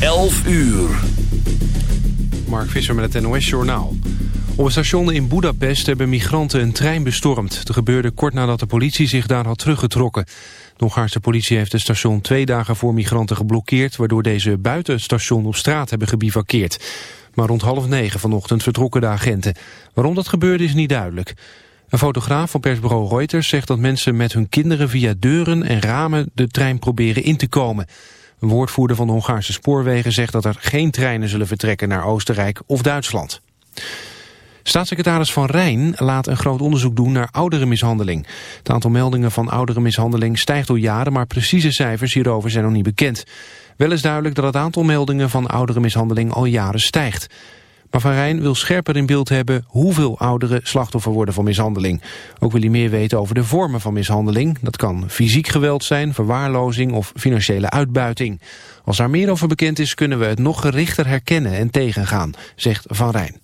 11 uur. Mark Visser met het NOS Journaal. Op een station in Budapest hebben migranten een trein bestormd. Het gebeurde kort nadat de politie zich daar had teruggetrokken. De Hongaarse politie heeft het station twee dagen voor migranten geblokkeerd... waardoor deze buiten het station op straat hebben gebivakkeerd. Maar rond half negen vanochtend vertrokken de agenten. Waarom dat gebeurde is niet duidelijk. Een fotograaf van persbureau Reuters zegt dat mensen met hun kinderen... via deuren en ramen de trein proberen in te komen... Een woordvoerder van de Hongaarse spoorwegen zegt dat er geen treinen zullen vertrekken naar Oostenrijk of Duitsland. Staatssecretaris Van Rijn laat een groot onderzoek doen naar ouderenmishandeling. Het aantal meldingen van ouderenmishandeling stijgt door jaren, maar precieze cijfers hierover zijn nog niet bekend. Wel is duidelijk dat het aantal meldingen van ouderenmishandeling al jaren stijgt. Maar Van Rijn wil scherper in beeld hebben hoeveel ouderen slachtoffer worden van mishandeling. Ook wil hij meer weten over de vormen van mishandeling. Dat kan fysiek geweld zijn, verwaarlozing of financiële uitbuiting. Als daar meer over bekend is kunnen we het nog gerichter herkennen en tegengaan, zegt Van Rijn.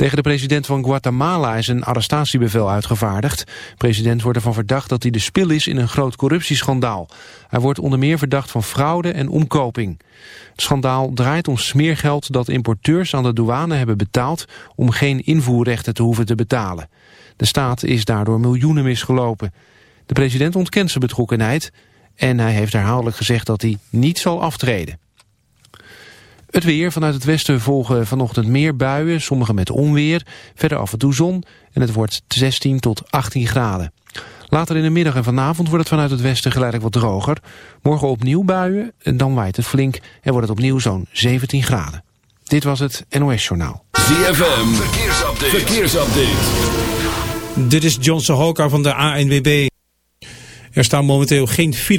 Tegen de president van Guatemala is een arrestatiebevel uitgevaardigd. De president wordt ervan verdacht dat hij de spil is in een groot corruptieschandaal. Hij wordt onder meer verdacht van fraude en omkoping. Het schandaal draait om smeergeld dat importeurs aan de douane hebben betaald... om geen invoerrechten te hoeven te betalen. De staat is daardoor miljoenen misgelopen. De president ontkent zijn betrokkenheid... en hij heeft herhaaldelijk gezegd dat hij niet zal aftreden. Het weer vanuit het westen volgen vanochtend meer buien, sommige met onweer. Verder af en toe zon en het wordt 16 tot 18 graden. Later in de middag en vanavond wordt het vanuit het westen geleidelijk wat droger. Morgen opnieuw buien en dan waait het flink en wordt het opnieuw zo'n 17 graden. Dit was het NOS Journaal. ZFM, verkeersupdate. verkeersupdate. Dit is John Sahoka van de ANWB. Er staan momenteel geen files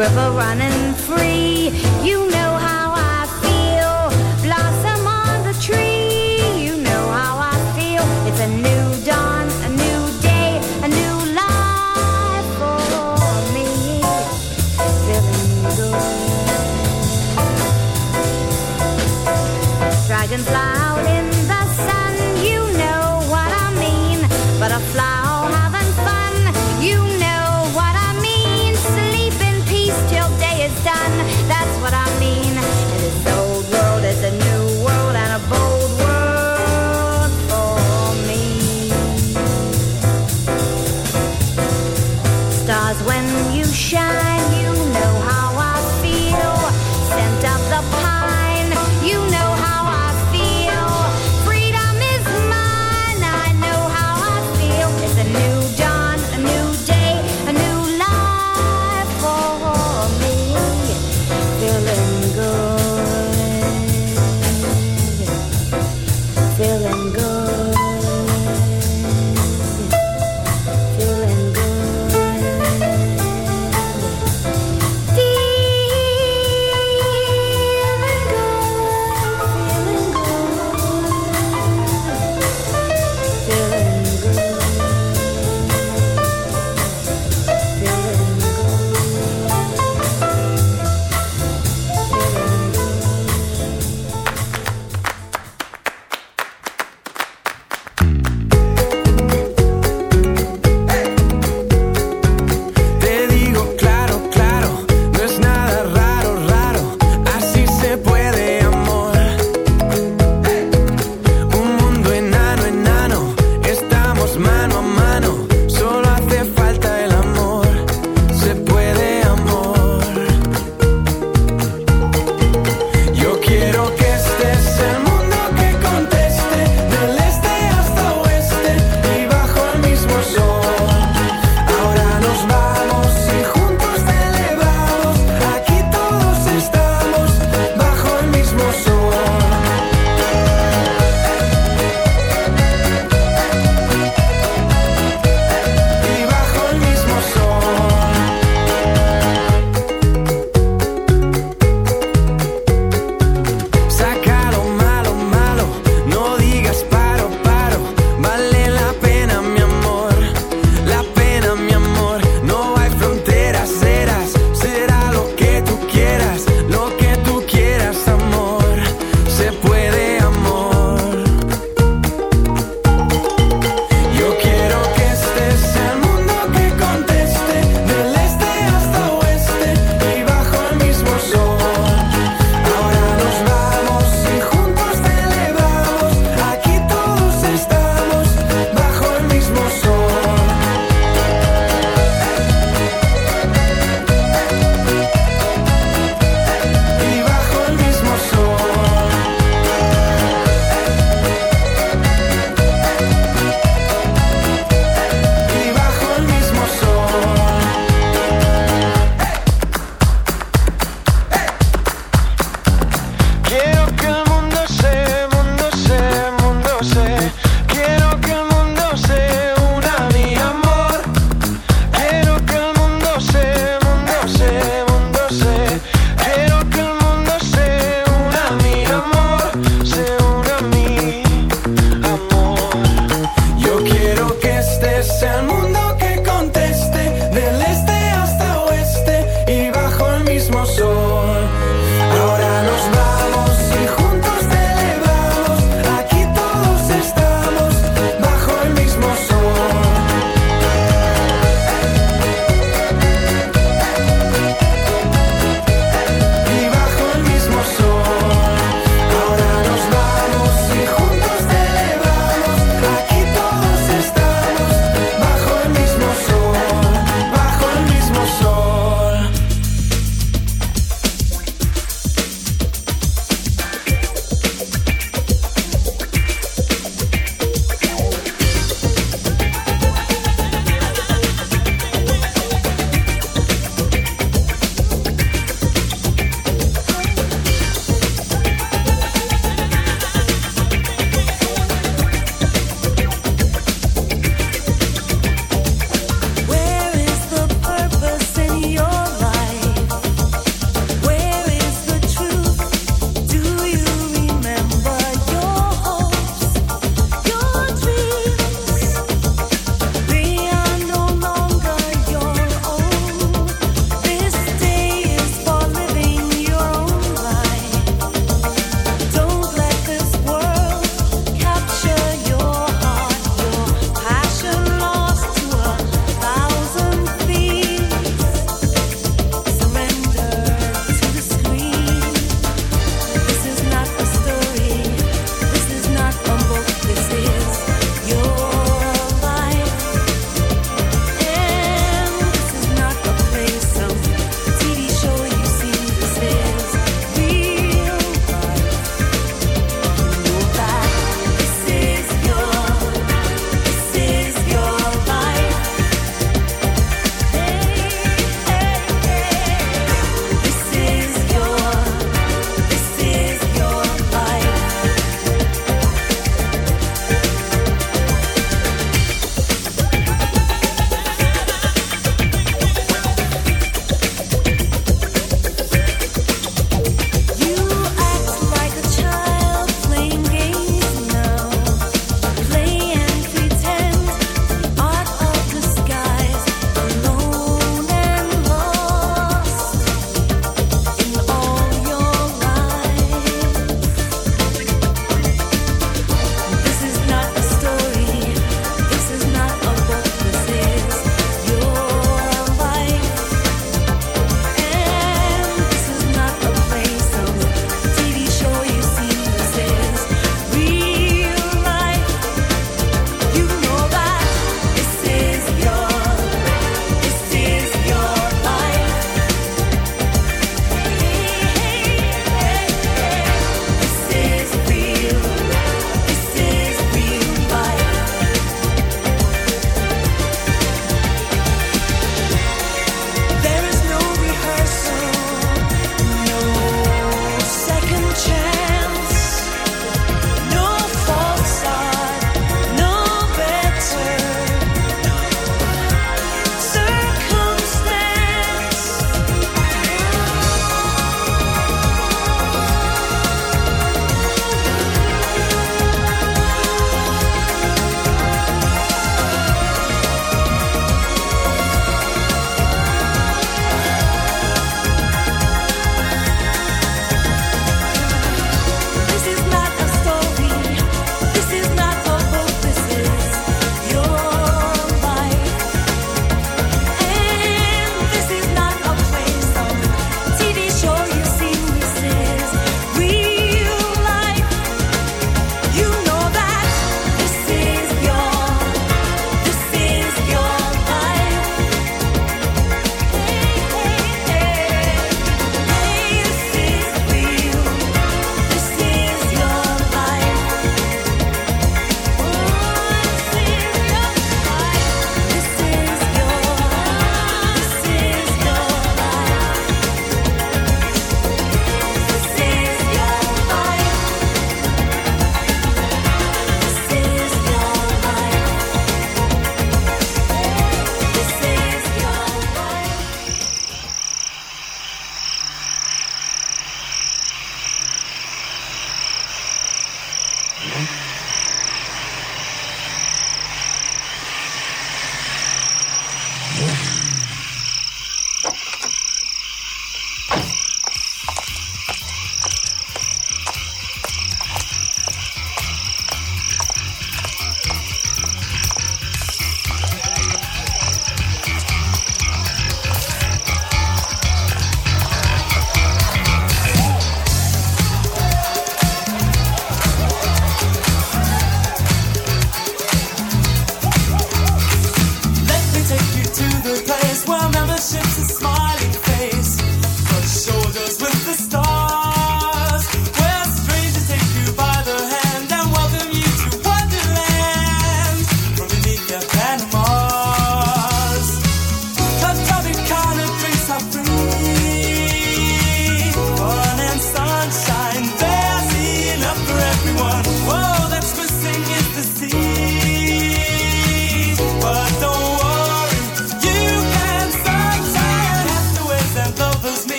river running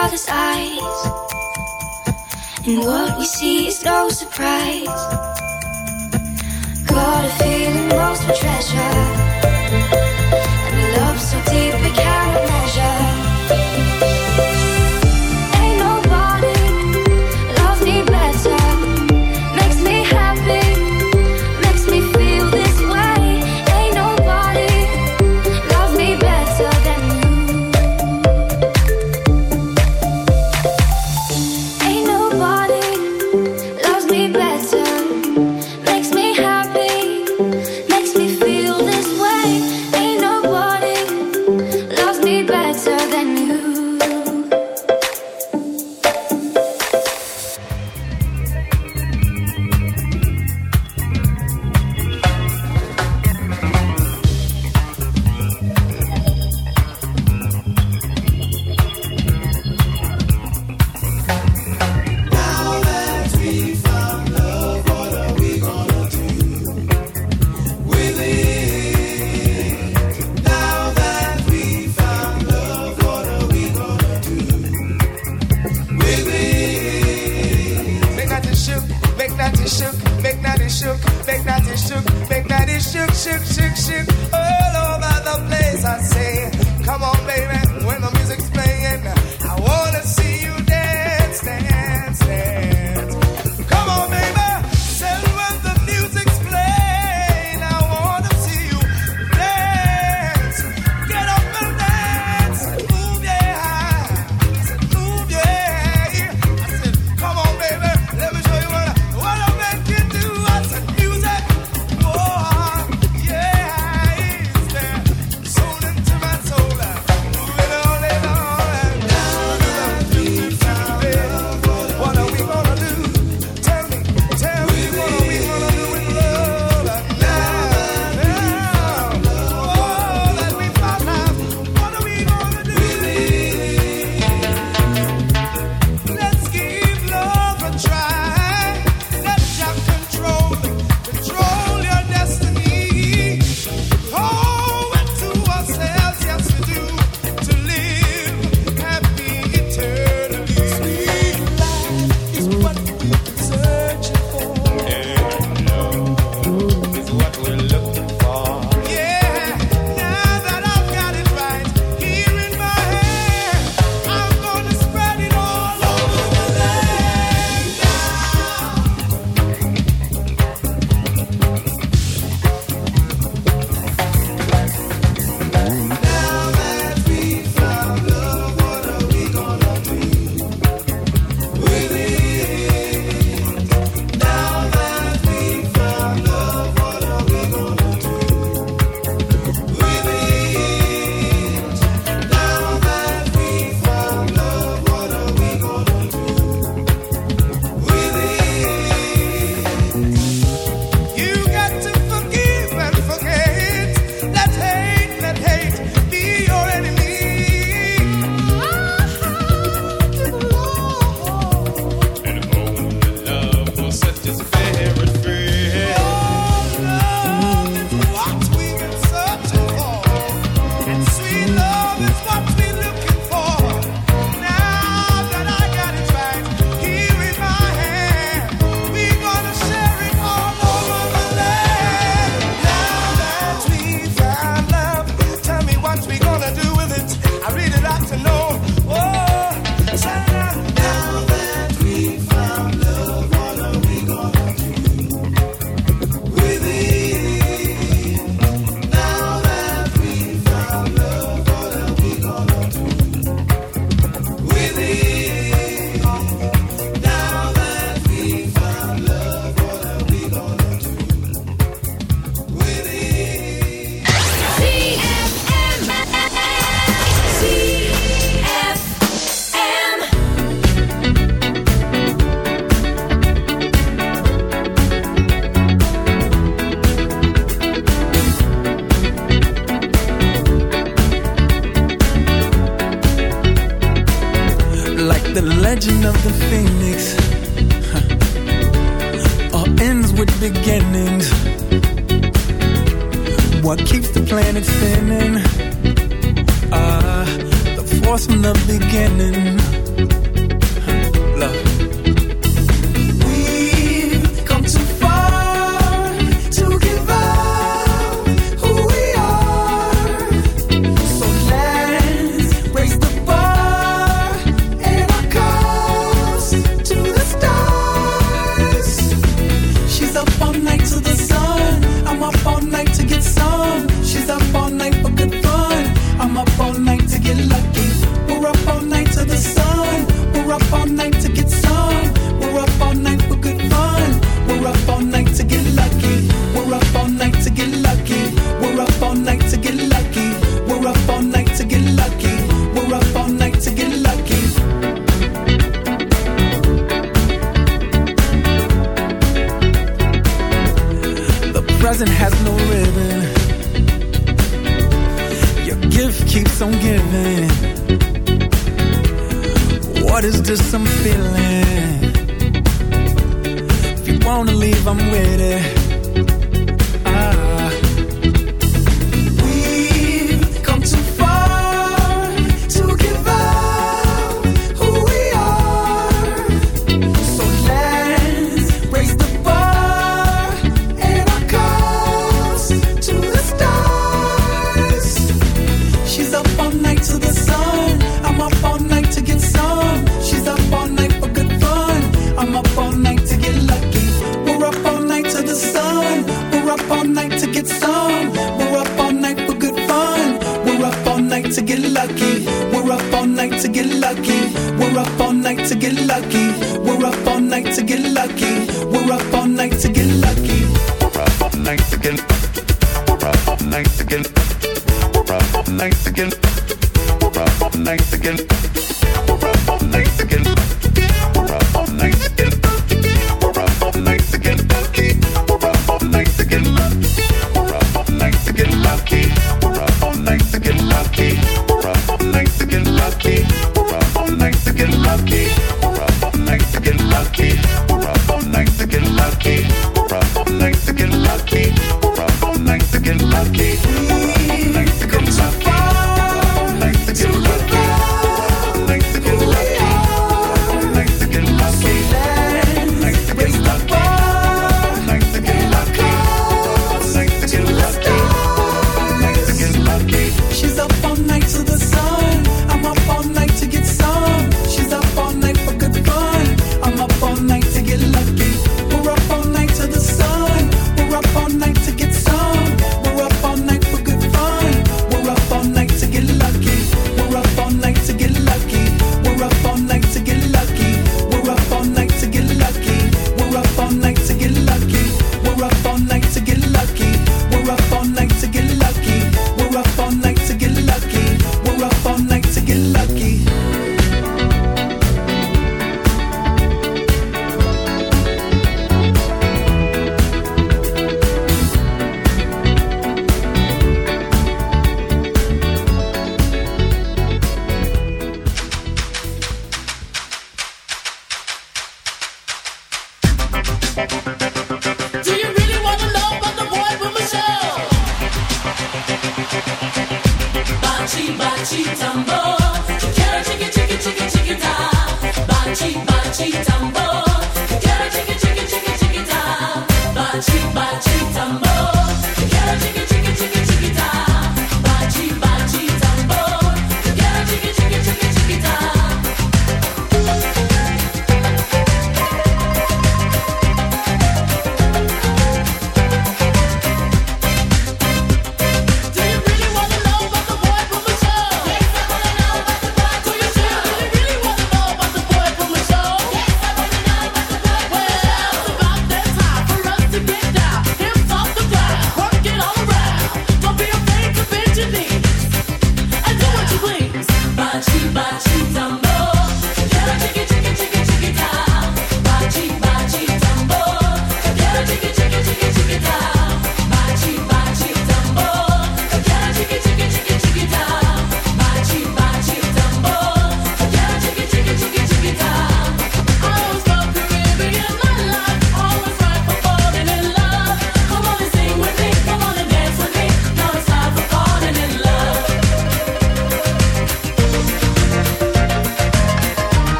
father's eyes. And what we see is no surprise. Got a feeling most for treasure. into something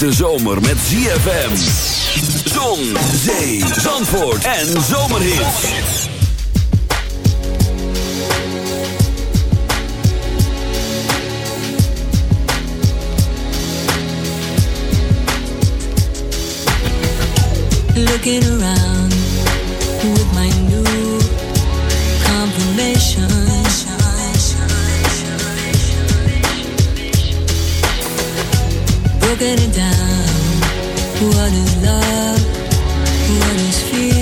hete zomer met ZFM. Zon, zee, zandvoort en zomerhits. Looking around with my broken it down. What is love? What is fear?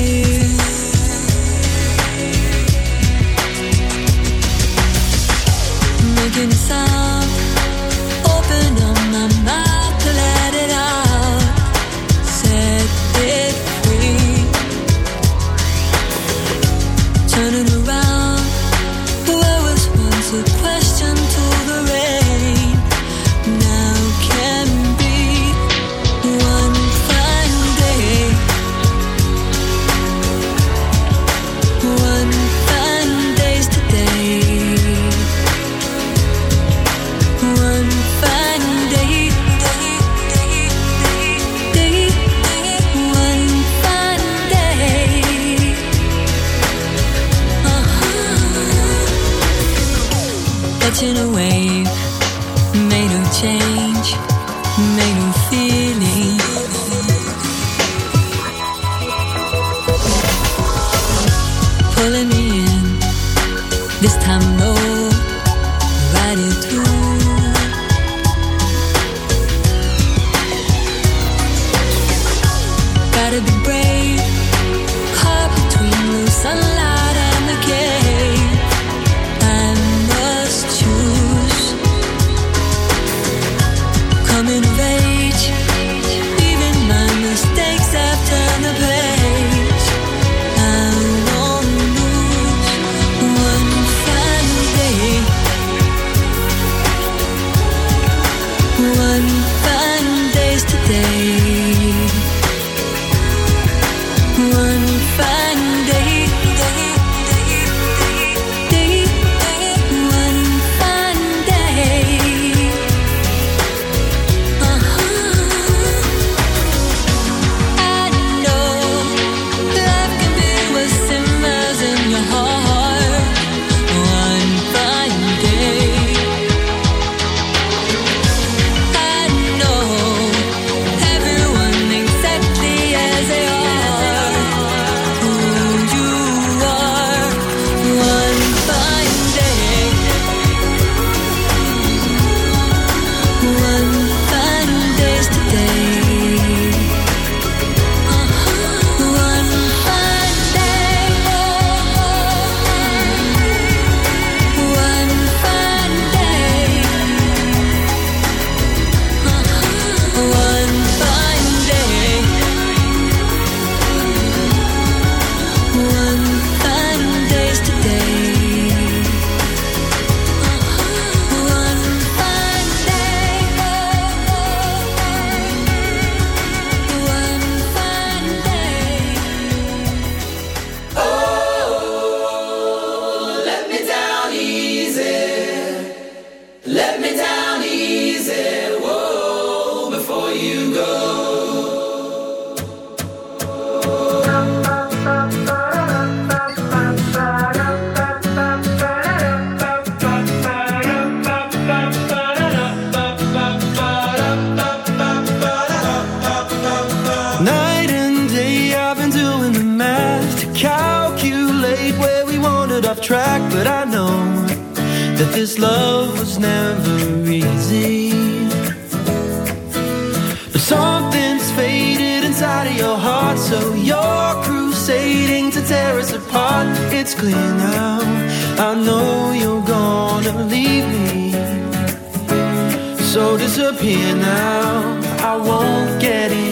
disappear now. I won't get in.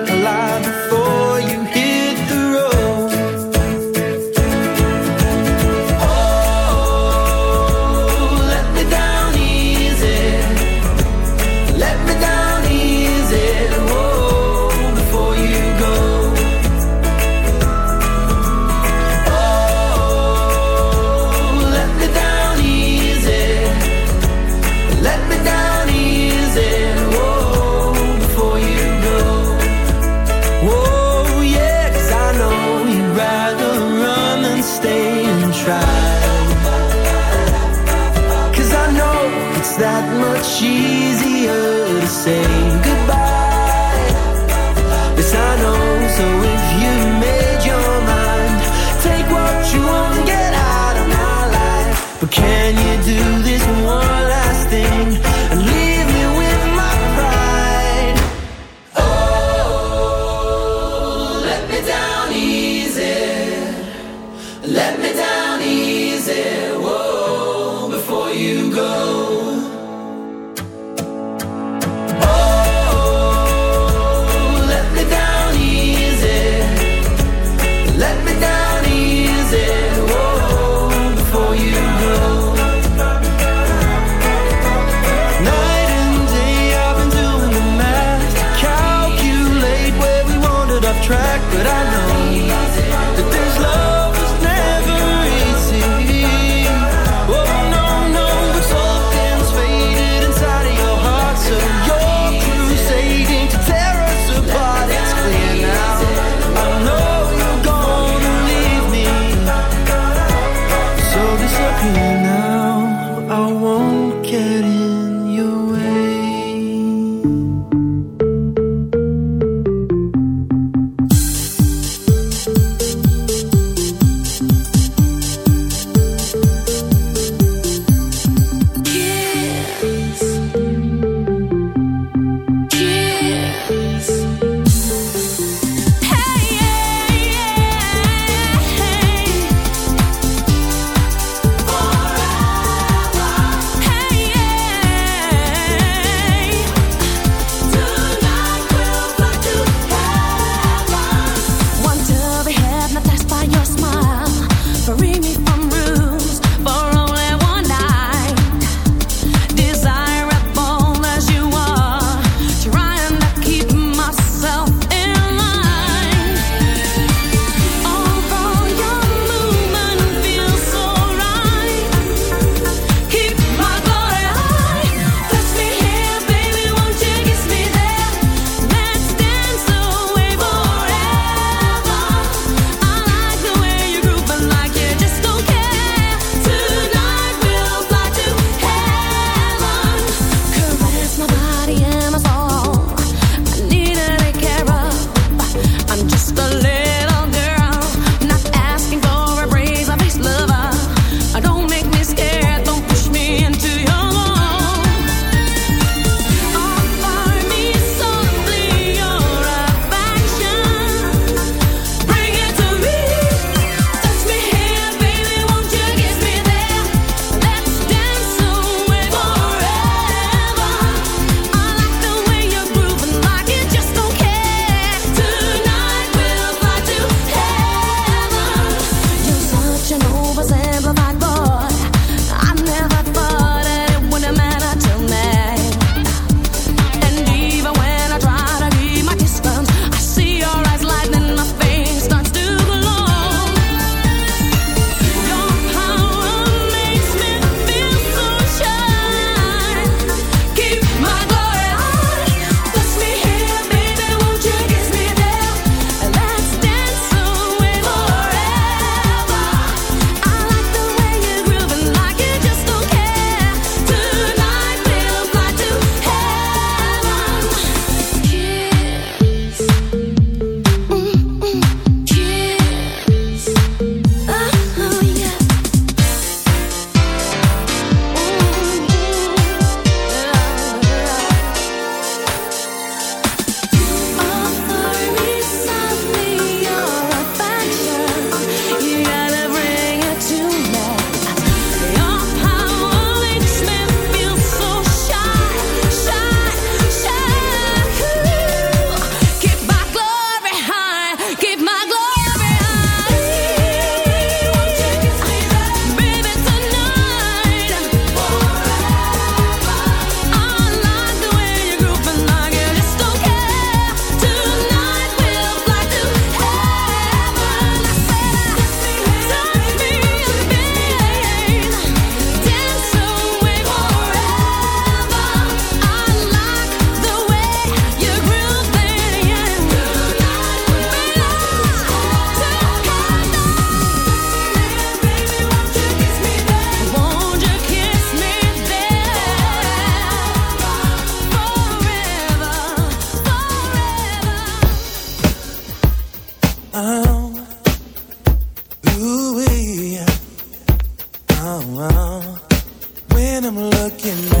When I'm looking